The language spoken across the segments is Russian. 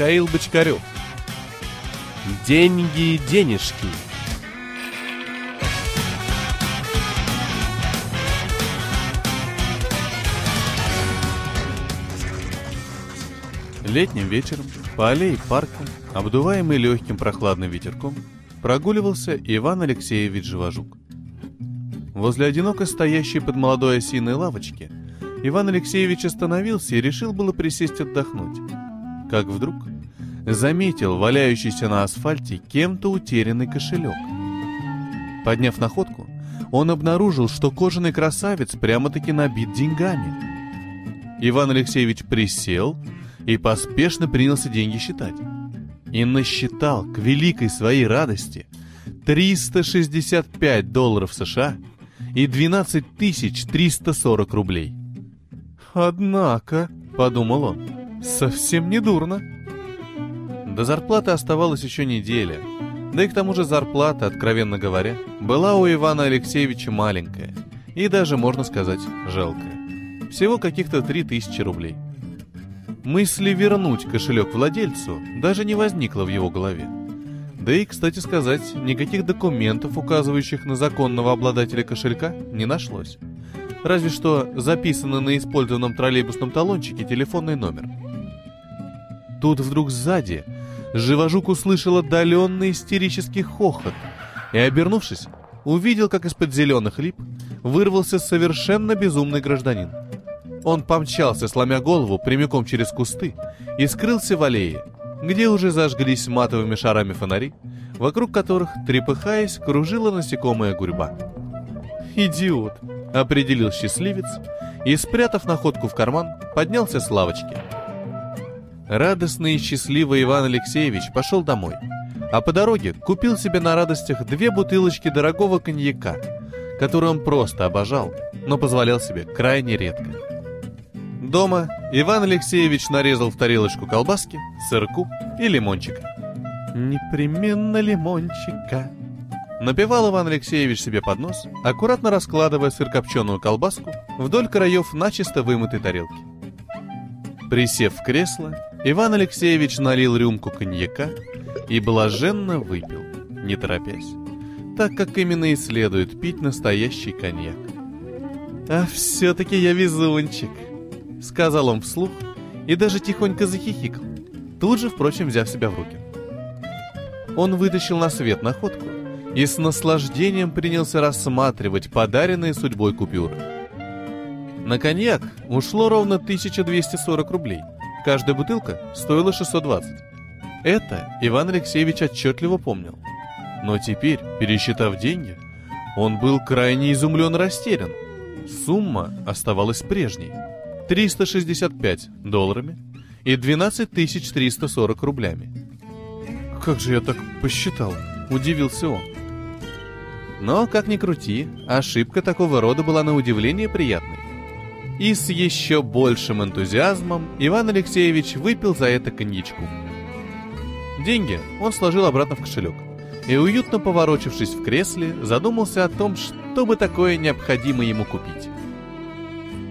Михаил Бочкарев. Деньги, денежки. Летним вечером по аллее парка, обдуваемый легким прохладным ветерком, прогуливался Иван Алексеевич Живожук. Возле одиноко стоящей под молодой осиной лавочки Иван Алексеевич остановился и решил было присесть отдохнуть. Как вдруг заметил валяющийся на асфальте кем-то утерянный кошелек. Подняв находку, он обнаружил, что кожаный красавец прямо-таки набит деньгами. Иван Алексеевич присел и поспешно принялся деньги считать. И насчитал к великой своей радости 365 долларов США и 12 340 рублей. «Однако», — подумал он, — «совсем не дурно». До зарплаты оставалась еще неделя, да и к тому же зарплата, откровенно говоря, была у Ивана Алексеевича маленькая и даже, можно сказать, жалкая. Всего каких-то 3000 рублей. Мысли вернуть кошелек владельцу даже не возникло в его голове. Да и, кстати сказать, никаких документов, указывающих на законного обладателя кошелька, не нашлось. Разве что записано на использованном троллейбусном талончике телефонный номер. Тут вдруг сзади Живожук услышал отдаленный истерический хохот и, обернувшись, увидел, как из-под зеленых лип вырвался совершенно безумный гражданин. Он помчался, сломя голову, прямиком через кусты и скрылся в аллее, где уже зажглись матовыми шарами фонари, вокруг которых, трепыхаясь, кружила насекомая гурьба. «Идиот!» — определил счастливец и, спрятав находку в карман, поднялся с лавочки. Радостный и счастливый Иван Алексеевич пошел домой, а по дороге купил себе на радостях две бутылочки дорогого коньяка, который он просто обожал, но позволял себе крайне редко. Дома Иван Алексеевич нарезал в тарелочку колбаски, сырку и лимончика. «Непременно лимончика», Напевал Иван Алексеевич себе под нос, аккуратно раскладывая сырокопченую колбаску вдоль краев начисто вымытой тарелки. Присев в кресло, Иван Алексеевич налил рюмку коньяка и блаженно выпил, не торопясь, так как именно и следует пить настоящий коньяк. «А все-таки я везунчик», — сказал он вслух и даже тихонько захихикал, тут же, впрочем, взяв себя в руки. Он вытащил на свет находку и с наслаждением принялся рассматривать подаренные судьбой купюры. На коньяк ушло ровно 1240 рублей. Каждая бутылка стоила 620. Это Иван Алексеевич отчетливо помнил. Но теперь, пересчитав деньги, он был крайне изумлен и растерян. Сумма оставалась прежней. 365 долларами и 12 340 рублями. «Как же я так посчитал?» – удивился он. Но, как ни крути, ошибка такого рода была на удивление приятной. И с еще большим энтузиазмом Иван Алексеевич выпил за это коньячку. Деньги он сложил обратно в кошелек и, уютно поворочившись в кресле, задумался о том, что бы такое необходимо ему купить.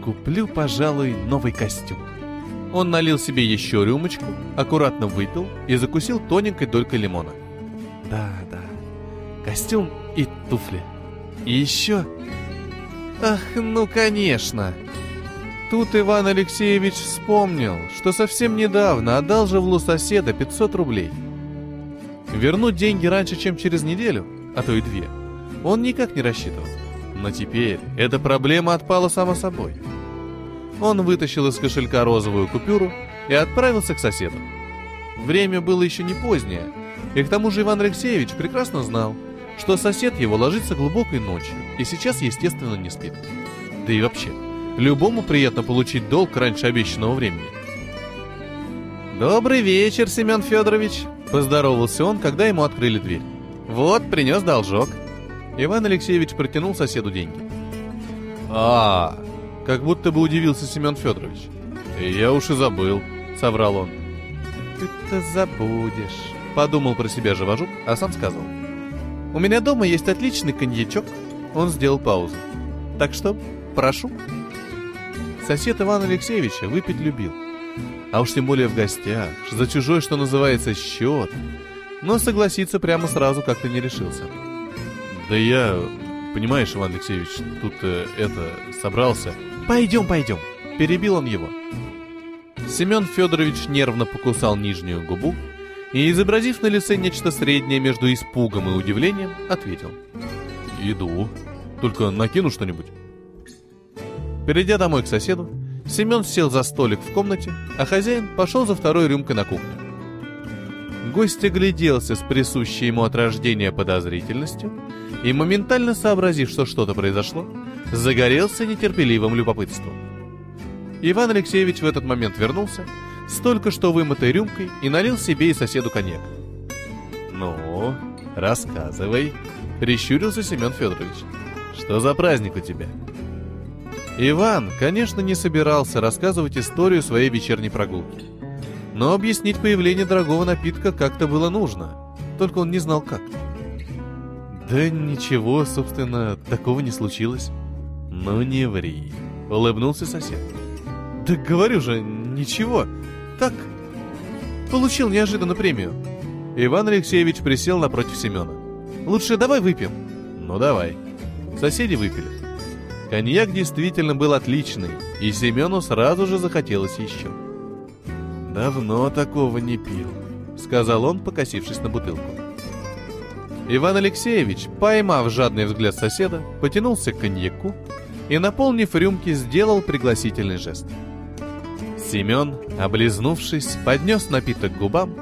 «Куплю, пожалуй, новый костюм». Он налил себе еще рюмочку, аккуратно выпил и закусил тоненькой долькой лимона. «Да, да, костюм и туфли. И еще... Ах, ну конечно! Тут Иван Алексеевич вспомнил, что совсем недавно отдал живлу соседа 500 рублей. Вернуть деньги раньше, чем через неделю, а то и две, он никак не рассчитывал. Но теперь эта проблема отпала само собой. Он вытащил из кошелька розовую купюру и отправился к соседу. Время было еще не позднее, и к тому же Иван Алексеевич прекрасно знал, что сосед его ложится глубокой ночью и сейчас, естественно, не спит. Да и вообще, любому приятно получить долг раньше обещанного времени. «Добрый вечер, Семен Федорович!» – поздоровался он, когда ему открыли дверь. «Вот, принес должок». Иван Алексеевич протянул соседу деньги. «А, как будто бы удивился Семен Федорович. «Я уж и забыл», — соврал он. «Ты-то забудешь», — подумал про себя Живожук, а сам сказал. У меня дома есть отличный коньячок. Он сделал паузу. Так что, прошу. Сосед Ивана Алексеевича выпить любил. а уж тем более в гостях, за чужой, что называется, счет. Но согласиться прямо сразу как-то не решился. Да я, понимаешь, Иван Алексеевич, тут э, это, собрался. Пойдем, пойдем, перебил он его. Семен Федорович нервно покусал нижнюю губу и, изобразив на лице нечто среднее между испугом и удивлением, ответил. «Иду. Только накину что-нибудь». Перейдя домой к соседу, Семен сел за столик в комнате, а хозяин пошел за второй рюмкой на кухню. Гость огляделся с присущей ему от рождения подозрительностью и, моментально сообразив, что что-то произошло, загорелся нетерпеливым любопытством. Иван Алексеевич в этот момент вернулся с только что вымытой рюмкой и налил себе и соседу коньяк. «Ну, рассказывай», — прищурился Семен Федорович. «Что за праздник у тебя?» Иван, конечно, не собирался рассказывать историю своей вечерней прогулки. Но объяснить появление дорогого напитка как-то было нужно, только он не знал как. «Да ничего, собственно, такого не случилось». «Ну не ври», — улыбнулся сосед. «Да говорю же, ничего. Так, получил неожиданно премию». Иван Алексеевич присел напротив Семена. «Лучше давай выпьем». «Ну давай». Соседи выпили. Коньяк действительно был отличный, и Семену сразу же захотелось еще. «Давно такого не пил», — сказал он, покосившись на бутылку. Иван Алексеевич, поймав жадный взгляд соседа, потянулся к коньяку и, наполнив рюмки, сделал пригласительный жест. Семен, облизнувшись, поднес напиток к губам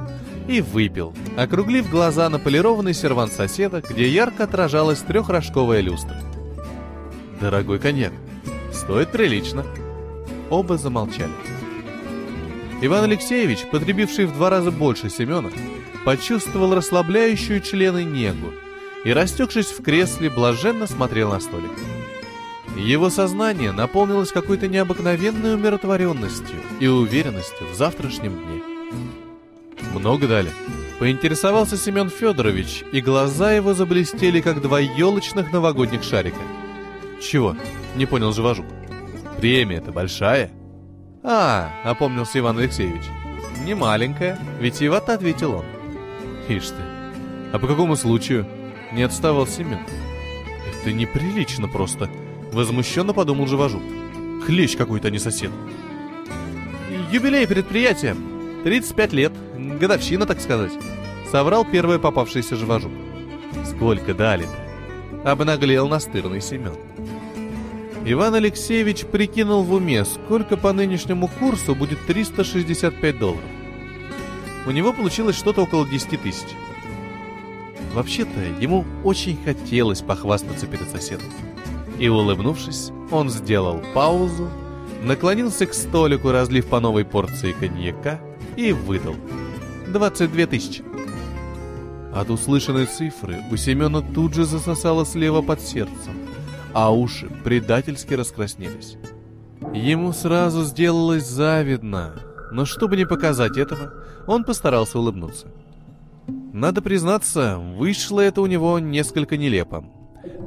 и выпил, округлив глаза на полированный сервант соседа, где ярко отражалась трехрожковая люстра. Дорогой коньяк. Стоит прилично. Оба замолчали. Иван Алексеевич, потребивший в два раза больше Семена, почувствовал расслабляющую члены негу и, растекшись в кресле, блаженно смотрел на столик. Его сознание наполнилось какой-то необыкновенной умиротворенностью и уверенностью в завтрашнем дне. Много дали. Поинтересовался Семен Федорович, и глаза его заблестели, как два елочных новогодних шарика – «Чего?» — не понял Живожук. «Премия-то большая?» «А, — опомнился Иван Алексеевич. «Не маленькая, ведь Ивата ответил он». «Ишь ты! А по какому случаю?» — не отставал Семен. «Это неприлично просто!» — возмущенно подумал Живожук. «Хлещ какой-то, а не сосед!» «Юбилей предприятия! 35 лет, годовщина, так сказать!» — соврал первый попавшийся Живожук. «Сколько дали-то?» — обнаглел настырный Семен. Иван Алексеевич прикинул в уме, сколько по нынешнему курсу будет 365 долларов. У него получилось что-то около 10 тысяч. Вообще-то, ему очень хотелось похвастаться перед соседом. И улыбнувшись, он сделал паузу, наклонился к столику, разлив по новой порции коньяка и выдал. 22 тысячи. От услышанной цифры у Семена тут же засосало слева под сердцем а уши предательски раскраснелись. Ему сразу сделалось завидно, но чтобы не показать этого, он постарался улыбнуться. Надо признаться, вышло это у него несколько нелепо,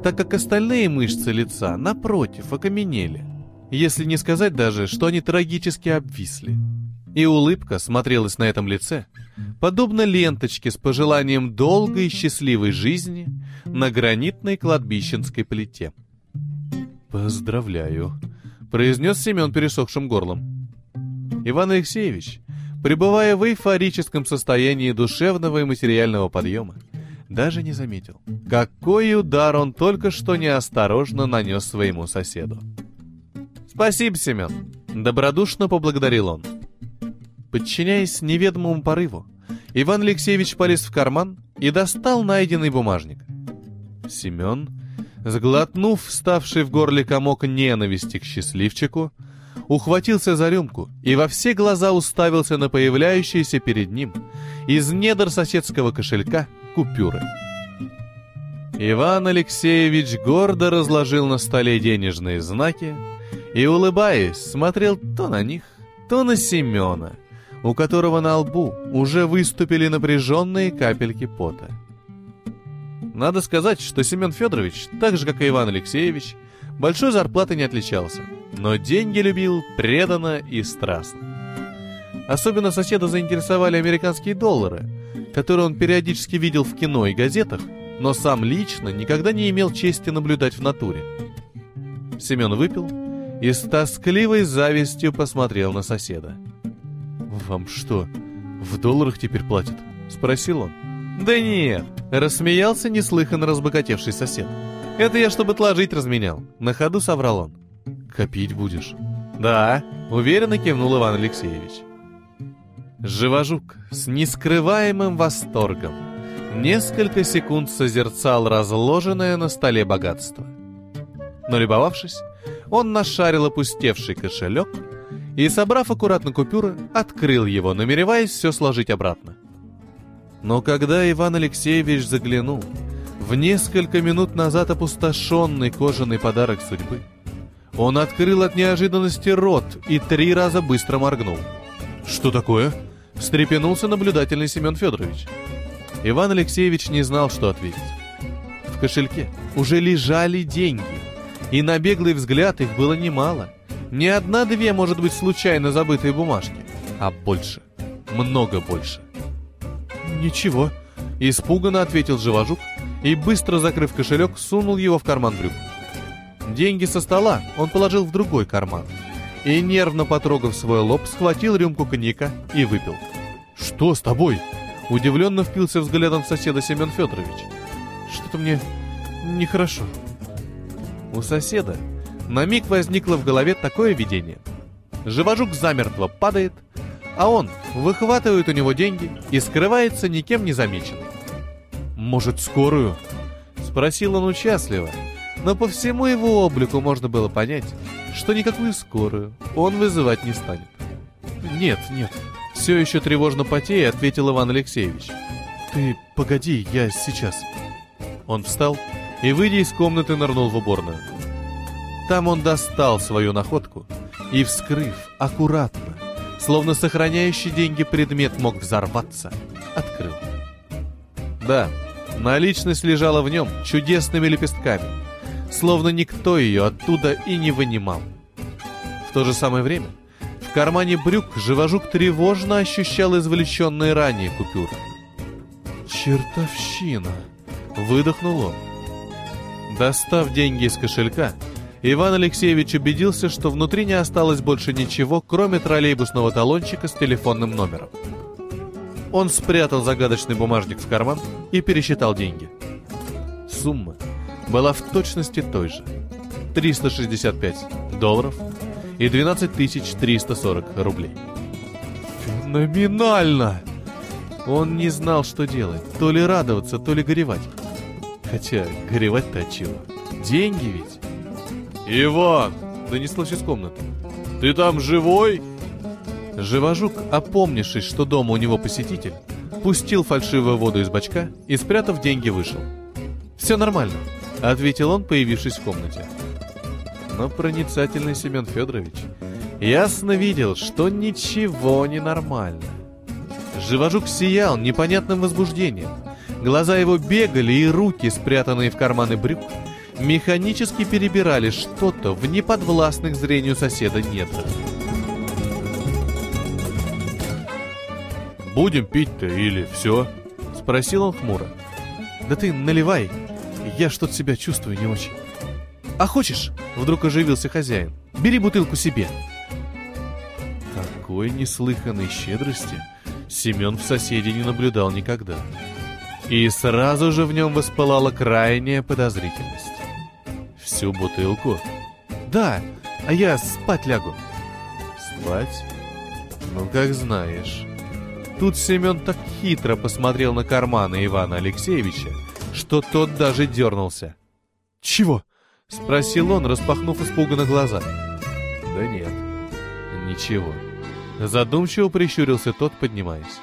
так как остальные мышцы лица, напротив, окаменели, если не сказать даже, что они трагически обвисли. И улыбка смотрелась на этом лице, подобно ленточке с пожеланием долгой и счастливой жизни на гранитной кладбищенской плите. «Поздравляю», — произнес Семен пересохшим горлом. Иван Алексеевич, пребывая в эйфорическом состоянии душевного и материального подъема, даже не заметил, какой удар он только что неосторожно нанес своему соседу. «Спасибо, Семен!» — добродушно поблагодарил он. Подчиняясь неведомому порыву, Иван Алексеевич полез в карман и достал найденный бумажник. Семен Сглотнув вставший в горле комок ненависти к счастливчику, ухватился за рюмку и во все глаза уставился на появляющиеся перед ним из недр соседского кошелька купюры. Иван Алексеевич гордо разложил на столе денежные знаки и, улыбаясь, смотрел то на них, то на Семена, у которого на лбу уже выступили напряженные капельки пота. Надо сказать, что Семен Федорович, так же как и Иван Алексеевич, большой зарплаты не отличался, но деньги любил преданно и страстно. Особенно соседа заинтересовали американские доллары, которые он периодически видел в кино и газетах, но сам лично никогда не имел чести наблюдать в натуре. Семен выпил и с тоскливой завистью посмотрел на соседа. «Вам что, в долларах теперь платят?» — спросил он. «Да нет!» — рассмеялся неслыханно разбогатевший сосед. «Это я, чтобы отложить, разменял». На ходу соврал он. «Копить будешь?» «Да», — уверенно кивнул Иван Алексеевич. Живожук с нескрываемым восторгом несколько секунд созерцал разложенное на столе богатство. Но любовавшись, он нашарил опустевший кошелек и, собрав аккуратно купюры, открыл его, намереваясь все сложить обратно. Но когда Иван Алексеевич заглянул в несколько минут назад опустошенный кожаный подарок судьбы, он открыл от неожиданности рот и три раза быстро моргнул. «Что такое?» — встрепенулся наблюдательный Семен Федорович. Иван Алексеевич не знал, что ответить. В кошельке уже лежали деньги, и на беглый взгляд их было немало. Не одна-две, может быть, случайно забытые бумажки, а больше, много больше. «Ничего», — испуганно ответил Живожук и, быстро закрыв кошелек, сунул его в карман брюк. Деньги со стола он положил в другой карман и, нервно потрогав свой лоб, схватил рюмку коньяка и выпил. «Что с тобой?» — удивленно впился взглядом в соседа Семен Федорович. «Что-то мне нехорошо». У соседа на миг возникло в голове такое видение. Живожук замертво падает — а он выхватывает у него деньги и скрывается никем не замеченный. «Может, скорую?» — спросил он участливо, но по всему его облику можно было понять, что никакую скорую он вызывать не станет. «Нет, нет», — все еще тревожно потея, ответил Иван Алексеевич. «Ты погоди, я сейчас». Он встал и, выйдя из комнаты, нырнул в уборную. Там он достал свою находку и, вскрыв аккуратно, словно сохраняющий деньги предмет мог взорваться, открыл. Да, наличность лежала в нем чудесными лепестками, словно никто ее оттуда и не вынимал. В то же самое время в кармане брюк живожук тревожно ощущал извлеченные ранее купюры. «Чертовщина!» — выдохнул он. Достав деньги из кошелька, Иван Алексеевич убедился, что внутри не осталось больше ничего, кроме троллейбусного талончика с телефонным номером. Он спрятал загадочный бумажник в карман и пересчитал деньги. Сумма была в точности той же. 365 долларов и 12 340 рублей. Феноменально! Он не знал, что делать. То ли радоваться, то ли горевать. Хотя горевать-то от чего? Деньги ведь. «Иван!» — донеслось из комнаты. «Ты там живой?» Живожук, опомнившись, что дома у него посетитель, пустил фальшивую воду из бачка и, спрятав деньги, вышел. «Все нормально», — ответил он, появившись в комнате. Но проницательный Семен Федорович ясно видел, что ничего не нормально. Живожук сиял непонятным возбуждением. Глаза его бегали, и руки, спрятанные в карманы брюк, механически перебирали что-то в неподвластных зрению соседа недрах. «Будем пить-то или все?» — спросил он хмуро. «Да ты наливай, я что-то себя чувствую не очень». «А хочешь?» — вдруг оживился хозяин. «Бери бутылку себе». Такой неслыханной щедрости Семен в соседе не наблюдал никогда. И сразу же в нем воспылала крайняя подозрительность. Всю бутылку? Да, а я спать лягу. Спать? Ну, как знаешь. Тут Семен так хитро посмотрел на карманы Ивана Алексеевича, что тот даже дернулся. «Чего?» — спросил он, распахнув испуганно глаза. «Да нет, ничего». Задумчиво прищурился тот, поднимаясь.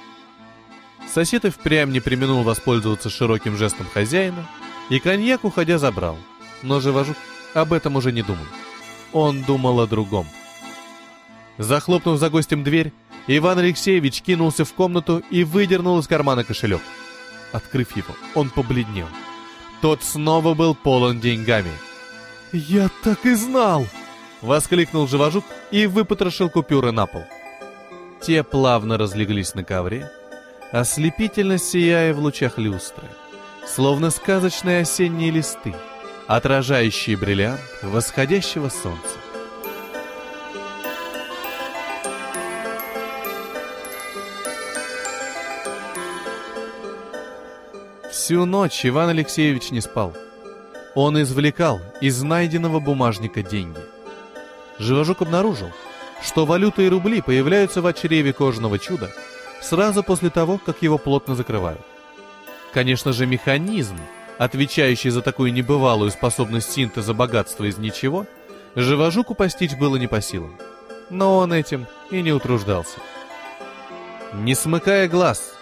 Сосед и впрямь не применул воспользоваться широким жестом хозяина, и коньяк, уходя, забрал — но Живожук об этом уже не думал. Он думал о другом. Захлопнув за гостем дверь, Иван Алексеевич кинулся в комнату и выдернул из кармана кошелек. Открыв его, он побледнел. Тот снова был полон деньгами. «Я так и знал!» — воскликнул Живожук и выпотрошил купюры на пол. Те плавно разлеглись на ковре, ослепительно сияя в лучах люстры, словно сказочные осенние листы, отражающие бриллиант восходящего солнца. Всю ночь Иван Алексеевич не спал. Он извлекал из найденного бумажника деньги. Живожук обнаружил, что валюта и рубли появляются в очреве кожаного чуда сразу после того, как его плотно закрывают. Конечно же, механизм, отвечающий за такую небывалую способность синтеза богатства из ничего, Живожуку постичь было не по силам. Но он этим и не утруждался. Не смыкая глаз,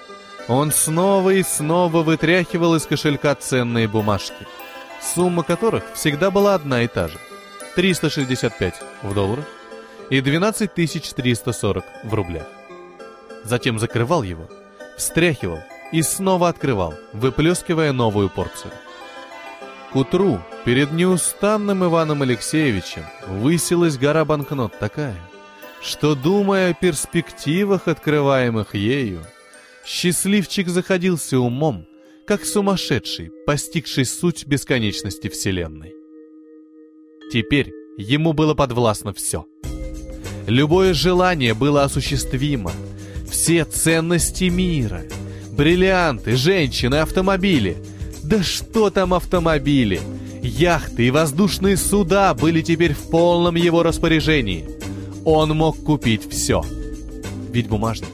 он снова и снова вытряхивал из кошелька ценные бумажки, сумма которых всегда была одна и та же – 365 в долларах и 12340 в рублях. Затем закрывал его, встряхивал и снова открывал, выплескивая новую порцию. К утру перед неустанным Иваном Алексеевичем высилась гора банкнот такая, что, думая о перспективах, открываемых ею, Счастливчик заходился умом, как сумасшедший, постигший суть бесконечности Вселенной. Теперь ему было подвластно все. Любое желание было осуществимо. Все ценности мира. Бриллианты, женщины, автомобили. Да что там автомобили? Яхты и воздушные суда были теперь в полном его распоряжении. Он мог купить все. Ведь бумажник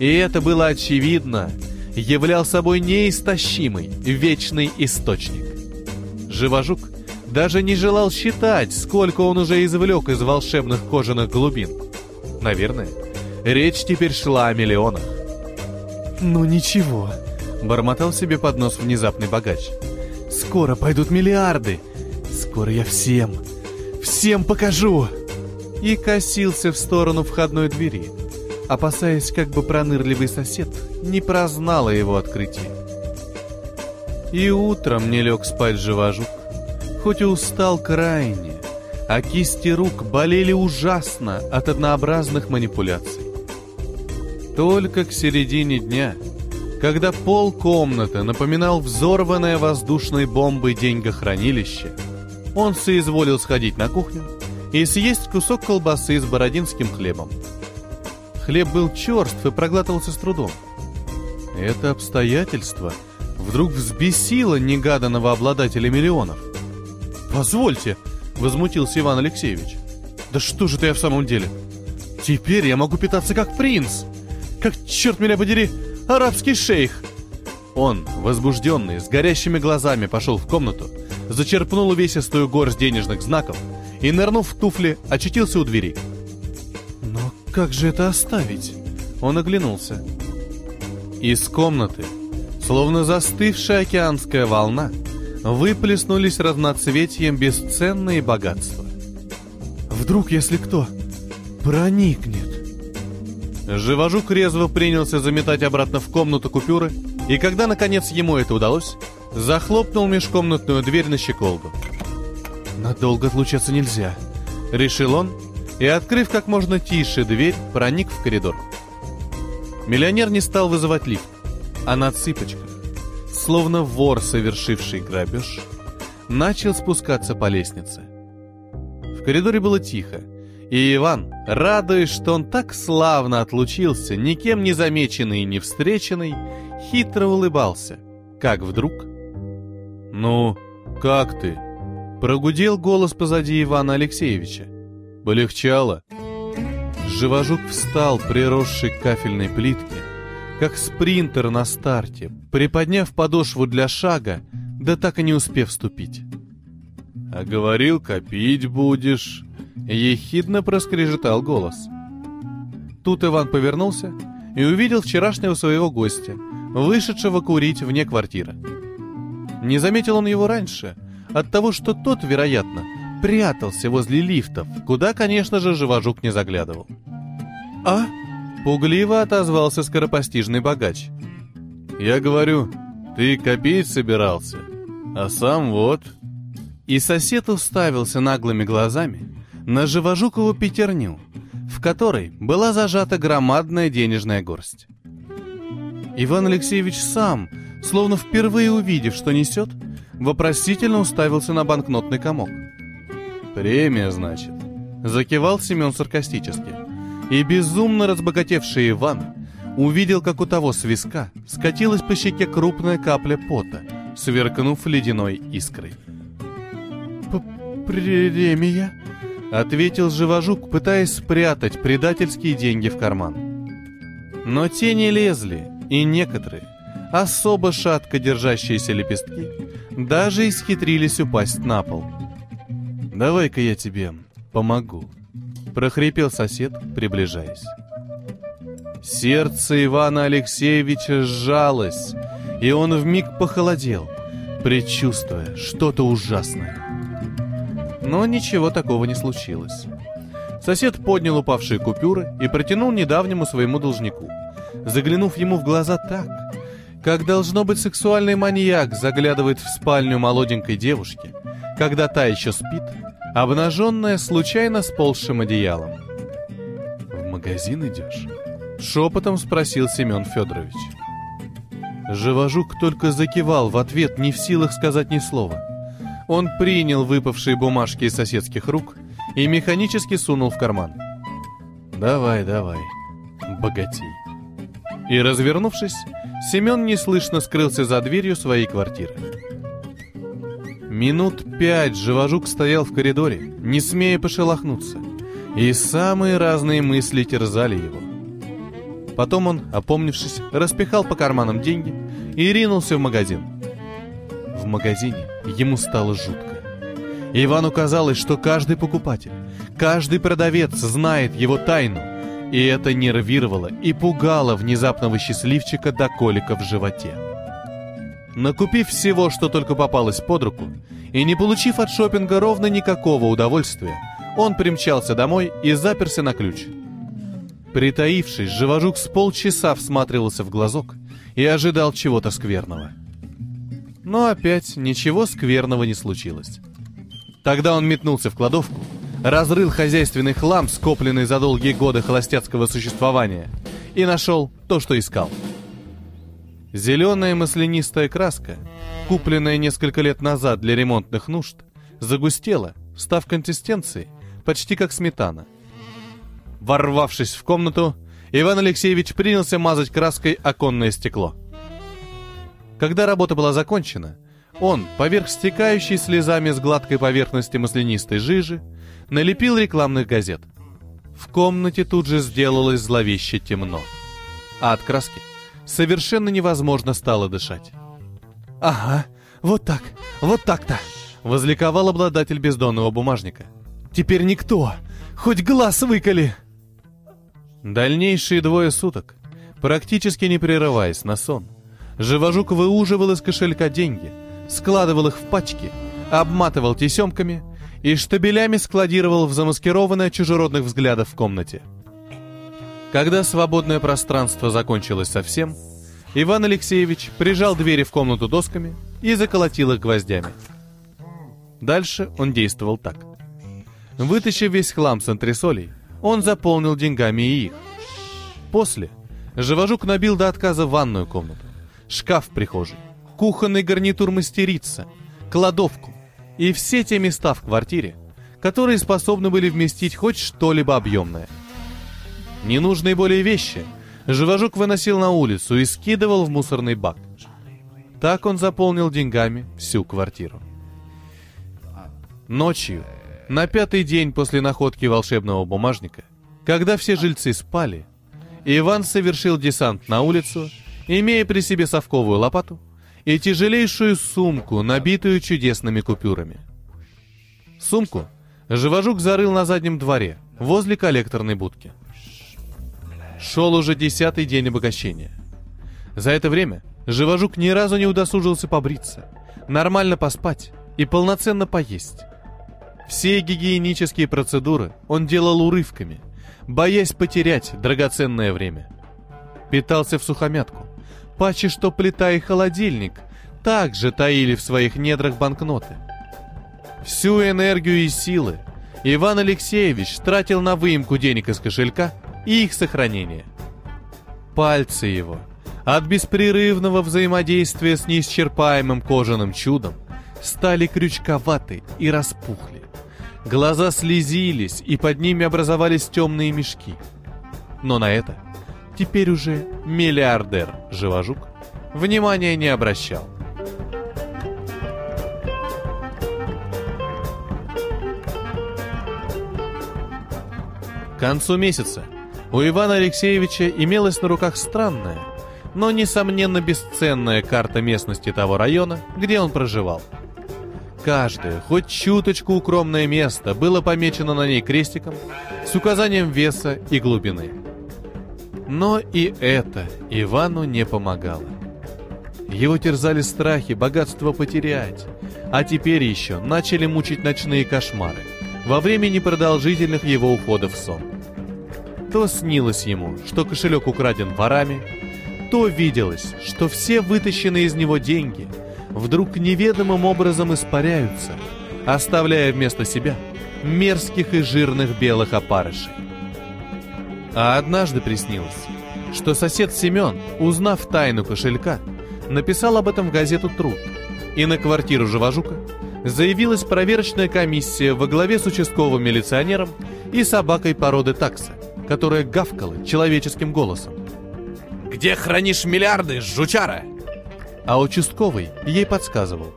и это было очевидно, являл собой неистощимый, вечный источник. Живожук даже не желал считать, сколько он уже извлек из волшебных кожаных глубин. Наверное, речь теперь шла о миллионах. «Ну ничего», — бормотал себе под нос внезапный богач. «Скоро пойдут миллиарды. Скоро я всем, всем покажу!» И косился в сторону входной двери, опасаясь, как бы пронырливый сосед не прознал о его открытии. И утром не лег спать живожук, хоть и устал крайне, а кисти рук болели ужасно от однообразных манипуляций. Только к середине дня, когда пол комнаты напоминал взорванное воздушной бомбой деньгохранилище, он соизволил сходить на кухню и съесть кусок колбасы с бородинским хлебом. Хлеб был черств и проглатывался с трудом. Это обстоятельство вдруг взбесило негаданного обладателя миллионов. «Позвольте!» — возмутился Иван Алексеевич. «Да что же ты я в самом деле? Теперь я могу питаться как принц! Как, черт меня подери, арабский шейх!» Он, возбужденный, с горящими глазами, пошел в комнату, зачерпнул увесистую горсть денежных знаков и, нырнув в туфли, очутился у двери — как же это оставить? Он оглянулся. Из комнаты, словно застывшая океанская волна, выплеснулись разноцветием бесценные богатства. Вдруг, если кто, проникнет. Живожук резво принялся заметать обратно в комнату купюры, и когда, наконец, ему это удалось, захлопнул межкомнатную дверь на щеколду. «Надолго отлучаться нельзя», — решил он и, открыв как можно тише дверь, проник в коридор. Миллионер не стал вызывать лифт, а на цыпочках, словно вор, совершивший грабеж, начал спускаться по лестнице. В коридоре было тихо, и Иван, радуясь, что он так славно отлучился, никем не замеченный и не встреченный, хитро улыбался, как вдруг... «Ну, как ты?» Прогудел голос позади Ивана Алексеевича. Полегчало. Живожук встал, приросший к кафельной плитке, как спринтер на старте, приподняв подошву для шага, да так и не успев ступить. «А говорил, копить будешь», — ехидно проскрежетал голос. Тут Иван повернулся и увидел вчерашнего своего гостя, вышедшего курить вне квартиры. Не заметил он его раньше, от того, что тот, вероятно, прятался возле лифтов, куда, конечно же, Живожук не заглядывал. «А?» — пугливо отозвался скоропостижный богач. «Я говорю, ты копить собирался, а сам вот...» И сосед уставился наглыми глазами на Живожукову пятерню, в которой была зажата громадная денежная горсть. Иван Алексеевич сам, словно впервые увидев, что несет, вопросительно уставился на банкнотный комок. «Премия, значит?» — закивал Семен саркастически. И безумно разбогатевший Иван увидел, как у того с виска скатилась по щеке крупная капля пота, сверкнув ледяной искрой. «Премия?» — ответил Живожук, пытаясь спрятать предательские деньги в карман. Но тени лезли, и некоторые, особо шатко держащиеся лепестки, даже исхитрились упасть на пол. «Давай-ка я тебе помогу», — прохрипел сосед, приближаясь. Сердце Ивана Алексеевича сжалось, и он вмиг похолодел, предчувствуя что-то ужасное. Но ничего такого не случилось. Сосед поднял упавшие купюры и протянул недавнему своему должнику, заглянув ему в глаза так, как должно быть сексуальный маньяк заглядывает в спальню молоденькой девушки, когда та еще спит, обнаженная случайно сползшим одеялом. «В магазин идешь?» — шепотом спросил Семен Федорович. Живожук только закивал в ответ, не в силах сказать ни слова. Он принял выпавшие бумажки из соседских рук и механически сунул в карман. «Давай, давай, богатей». И, развернувшись, Семен неслышно скрылся за дверью своей квартиры. Минут пять Живожук стоял в коридоре, не смея пошелохнуться, и самые разные мысли терзали его. Потом он, опомнившись, распихал по карманам деньги и ринулся в магазин. В магазине ему стало жутко. Ивану казалось, что каждый покупатель, каждый продавец знает его тайну, и это нервировало и пугало внезапного счастливчика до колика в животе. Накупив всего, что только попалось под руку, и не получив от шопинга ровно никакого удовольствия, он примчался домой и заперся на ключ. Притаившись, Живожук с полчаса всматривался в глазок и ожидал чего-то скверного. Но опять ничего скверного не случилось. Тогда он метнулся в кладовку, разрыл хозяйственный хлам, скопленный за долгие годы холостяцкого существования, и нашел то, что искал. Зеленая маслянистая краска, купленная несколько лет назад для ремонтных нужд, загустела, став консистенцией почти как сметана. Ворвавшись в комнату, Иван Алексеевич принялся мазать краской оконное стекло. Когда работа была закончена, он, поверх стекающей слезами с гладкой поверхности маслянистой жижи, налепил рекламных газет. В комнате тут же сделалось зловеще темно. А от краски совершенно невозможно стало дышать. «Ага, вот так, вот так-то!» — возликовал обладатель бездонного бумажника. «Теперь никто! Хоть глаз выколи!» Дальнейшие двое суток, практически не прерываясь на сон, Живожук выуживал из кошелька деньги, складывал их в пачки, обматывал тесемками и штабелями складировал в замаскированное чужеродных взглядов в комнате. Когда свободное пространство закончилось совсем, Иван Алексеевич прижал двери в комнату досками и заколотил их гвоздями. Дальше он действовал так. Вытащив весь хлам с антресолей, он заполнил деньгами и их. После Живожук набил до отказа ванную комнату, шкаф в прихожей, кухонный гарнитур мастерица, кладовку, и все те места в квартире, которые способны были вместить хоть что-либо объемное. Ненужные более вещи Живожук выносил на улицу и скидывал в мусорный бак. Так он заполнил деньгами всю квартиру. Ночью, на пятый день после находки волшебного бумажника, когда все жильцы спали, Иван совершил десант на улицу, имея при себе совковую лопату, и тяжелейшую сумку, набитую чудесными купюрами. Сумку Живожук зарыл на заднем дворе, возле коллекторной будки. Шел уже десятый день обогащения. За это время Живожук ни разу не удосужился побриться, нормально поспать и полноценно поесть. Все гигиенические процедуры он делал урывками, боясь потерять драгоценное время. Питался в сухомятку, Паче, что плита и холодильник также таили в своих недрах банкноты. Всю энергию и силы Иван Алексеевич тратил на выемку денег из кошелька и их сохранение. Пальцы его от беспрерывного взаимодействия с неисчерпаемым кожаным чудом стали крючковаты и распухли. Глаза слезились, и под ними образовались темные мешки. Но на это теперь уже миллиардер Живожук внимания не обращал. К концу месяца у Ивана Алексеевича имелась на руках странная, но, несомненно, бесценная карта местности того района, где он проживал. Каждое, хоть чуточку укромное место было помечено на ней крестиком с указанием веса и глубины. Но и это Ивану не помогало. Его терзали страхи богатство потерять, а теперь еще начали мучить ночные кошмары во время непродолжительных его уходов в сон. То снилось ему, что кошелек украден ворами, то виделось, что все вытащенные из него деньги вдруг неведомым образом испаряются, оставляя вместо себя мерзких и жирных белых опарышей. А однажды приснилось, что сосед Семен, узнав тайну кошелька, написал об этом в газету «Труд», и на квартиру Живожука заявилась проверочная комиссия во главе с участковым милиционером и собакой породы такса – которая гавкала человеческим голосом. «Где хранишь миллиарды, жучара?» А участковый ей подсказывал.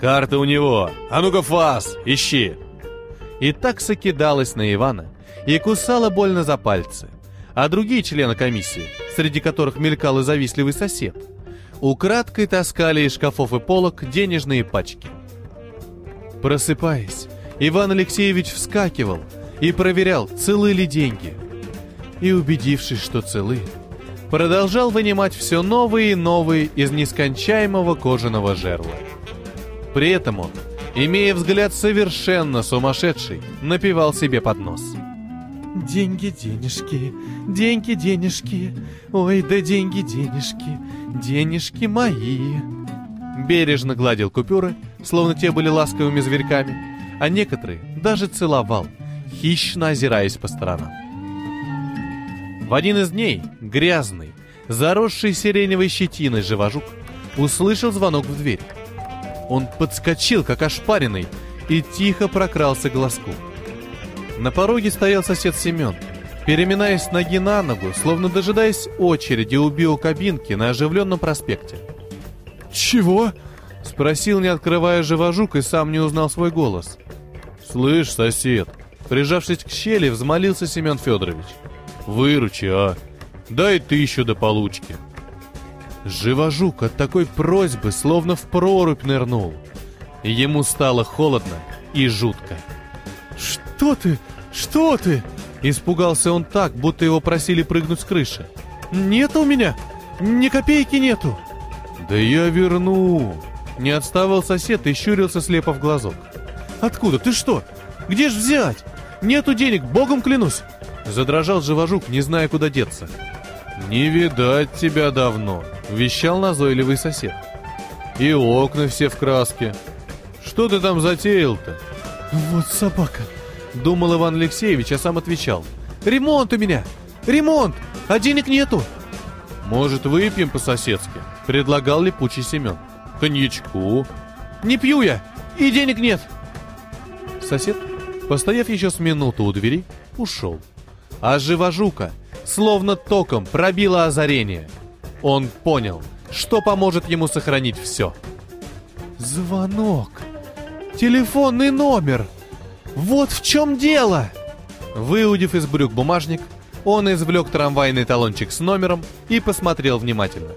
«Карта у него! А ну-ка, фас, ищи!» И так сокидалась на Ивана и кусала больно за пальцы. А другие члены комиссии, среди которых мелькал и завистливый сосед, украдкой таскали из шкафов и полок денежные пачки. Просыпаясь, Иван Алексеевич вскакивал и проверял, целы ли деньги – и, убедившись, что целы, продолжал вынимать все новые и новые из нескончаемого кожаного жерла. При этом он, имея взгляд совершенно сумасшедший, напевал себе под нос. «Деньги, денежки, деньги, денежки, ой, да деньги, денежки, денежки мои». Бережно гладил купюры, словно те были ласковыми зверьками, а некоторые даже целовал, хищно озираясь по сторонам. В один из дней грязный, заросший сиреневой щетиной живожук услышал звонок в дверь. Он подскочил, как ошпаренный, и тихо прокрался к глазку. На пороге стоял сосед Семен, переминаясь ноги на ногу, словно дожидаясь очереди у биокабинки на оживленном проспекте. «Чего?» — спросил, не открывая живожук, и сам не узнал свой голос. «Слышь, сосед!» Прижавшись к щели, взмолился Семен Федорович — Выручи, а! Дай тысячу до получки!» Живожук от такой просьбы словно в прорубь нырнул. Ему стало холодно и жутко. «Что ты? Что ты?» Испугался он так, будто его просили прыгнуть с крыши. «Нет у меня! Ни копейки нету!» «Да я верну!» Не отставал сосед и щурился слепо в глазок. «Откуда? Ты что? Где ж взять? Нету денег, богом клянусь!» Задрожал живожук, не зная, куда деться. «Не видать тебя давно», — вещал назойливый сосед. «И окна все в краске. Что ты там затеял-то?» «Вот собака», — думал Иван Алексеевич, а сам отвечал. «Ремонт у меня! Ремонт! А денег нету!» «Может, выпьем по-соседски?» — предлагал липучий Семен. «Коньячку?» «Не пью я! И денег нет!» Сосед, постояв еще с минуту у двери, ушел а живожука словно током пробило озарение. Он понял, что поможет ему сохранить все. Звонок. Телефонный номер. Вот в чем дело. Выудив из брюк бумажник, он извлек трамвайный талончик с номером и посмотрел внимательно.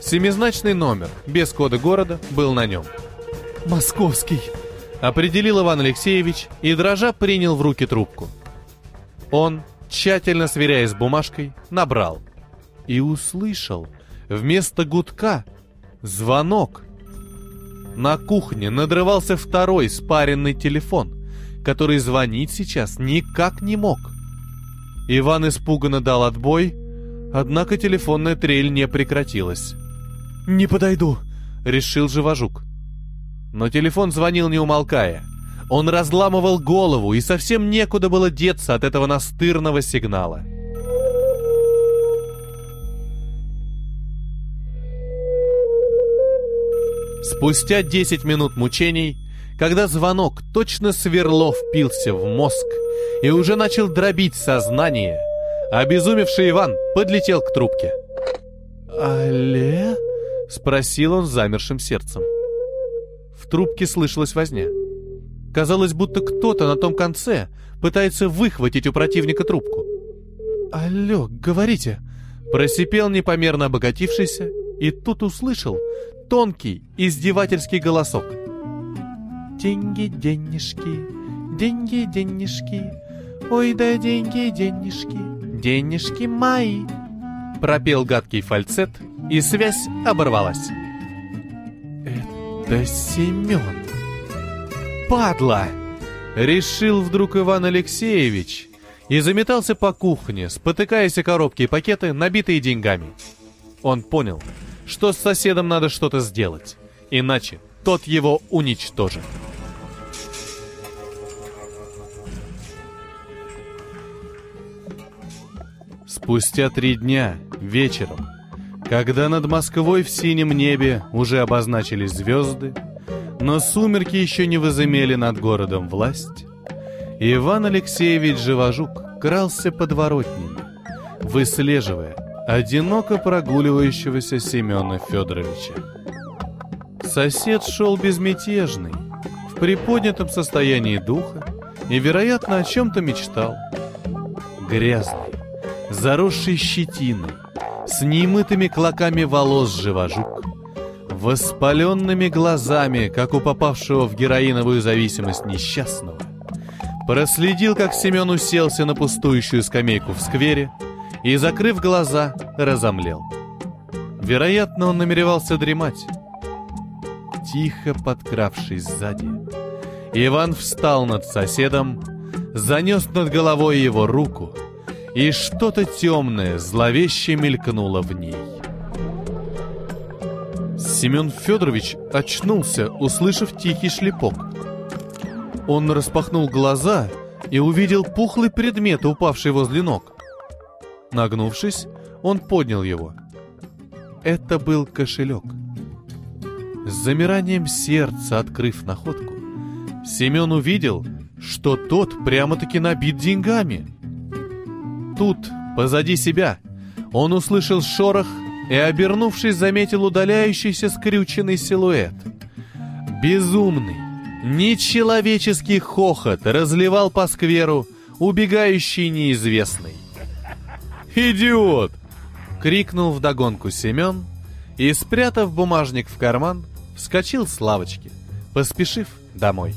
Семизначный номер, без кода города, был на нем. «Московский», — определил Иван Алексеевич и, дрожа, принял в руки трубку. Он тщательно сверяясь с бумажкой, набрал. И услышал вместо гудка звонок. На кухне надрывался второй спаренный телефон, который звонить сейчас никак не мог. Иван испуганно дал отбой, однако телефонная трель не прекратилась. «Не подойду», — решил Живожук. Но телефон звонил не умолкая, Он разламывал голову, и совсем некуда было деться от этого настырного сигнала. Спустя 10 минут мучений, когда звонок точно сверло впился в мозг и уже начал дробить сознание, обезумевший Иван подлетел к трубке. «Алле?» — спросил он замершим сердцем. В трубке слышалась возня. Казалось, будто кто-то на том конце пытается выхватить у противника трубку. «Алло, говорите!» Просипел непомерно обогатившийся, и тут услышал тонкий, издевательский голосок. «Деньги, денежки, деньги, денежки, ой да деньги, денежки, денежки мои!» Пропел гадкий фальцет, и связь оборвалась. «Это Семен!» «Падла!» Решил вдруг Иван Алексеевич и заметался по кухне, спотыкаясь о коробки и пакеты, набитые деньгами. Он понял, что с соседом надо что-то сделать, иначе тот его уничтожит. Спустя три дня, вечером, когда над Москвой в синем небе уже обозначились звезды, но сумерки еще не возымели над городом власть, Иван Алексеевич Живожук крался подворотнями, выслеживая одиноко прогуливающегося Семена Федоровича. Сосед шел безмятежный, в приподнятом состоянии духа и, вероятно, о чем-то мечтал. Грязный, заросший щетиной, с немытыми клоками волос живожук, воспаленными глазами, как у попавшего в героиновую зависимость несчастного, проследил, как Семен уселся на пустующую скамейку в сквере и, закрыв глаза, разомлел. Вероятно, он намеревался дремать. Тихо подкравшись сзади, Иван встал над соседом, занес над головой его руку, и что-то темное зловеще мелькнуло в ней. Семен Федорович очнулся, услышав тихий шлепок. Он распахнул глаза и увидел пухлый предмет, упавший возле ног. Нагнувшись, он поднял его. Это был кошелек. С замиранием сердца, открыв находку, Семен увидел, что тот прямо-таки набит деньгами. Тут, позади себя, он услышал шорох и, обернувшись, заметил удаляющийся скрюченный силуэт. Безумный, нечеловеческий хохот разливал по скверу убегающий неизвестный. «Идиот!» — крикнул вдогонку Семен и, спрятав бумажник в карман, вскочил с лавочки, поспешив домой.